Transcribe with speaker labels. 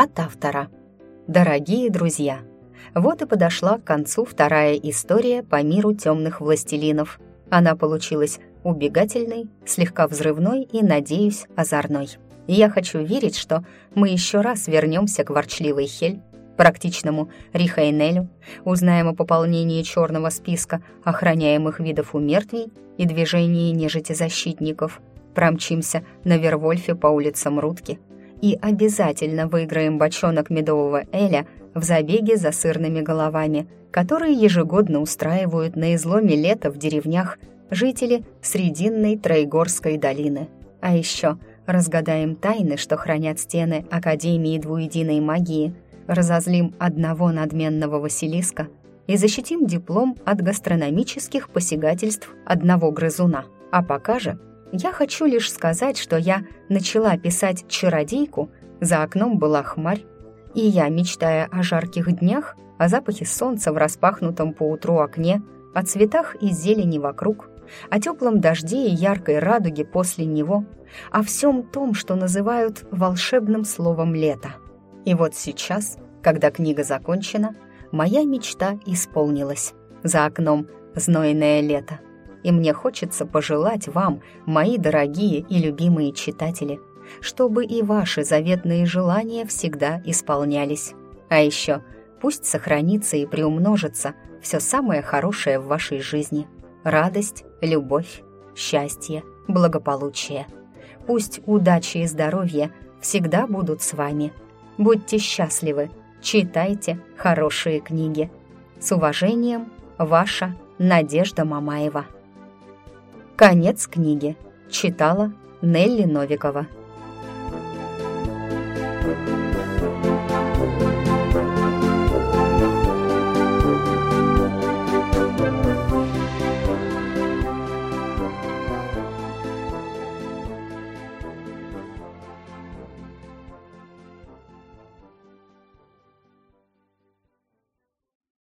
Speaker 1: От автора. Дорогие друзья, вот и подошла к концу вторая история по миру темных властелинов. Она получилась убегательной, слегка взрывной и, надеюсь, озорной. Я хочу верить, что мы еще раз вернемся к ворчливой Хель, практичному Рихайнелю, узнаем о пополнении черного списка охраняемых видов умертвий и движении нежити защитников, промчимся на Вервольфе по улицам Рудки и обязательно выиграем бочонок медового Эля в забеге за сырными головами, которые ежегодно устраивают на изломе лета в деревнях жители Срединной Троегорской долины. А еще разгадаем тайны, что хранят стены Академии двуединой магии, разозлим одного надменного Василиска и защитим диплом от гастрономических посягательств одного грызуна. А пока же я хочу лишь сказать, что я начала писать «Чародейку», за окном была хмарь, и я, мечтая о жарких днях, о запахе солнца в распахнутом поутру окне, о цветах и зелени вокруг, о теплом дожде и яркой радуге после него, о всем том, что называют волшебным словом «лето». И вот сейчас, когда книга закончена, моя мечта исполнилась. За окном знойное лето. И мне хочется пожелать вам, мои дорогие и любимые читатели, чтобы и ваши заветные желания всегда исполнялись. А еще пусть сохранится и приумножится все самое хорошее в вашей жизни. Радость, любовь, счастье, благополучие. Пусть удачи и здоровье всегда будут с вами. Будьте счастливы, читайте хорошие книги. С уважением, ваша Надежда Мамаева. Конец книги. Читала Нелли Новикова. Thank you.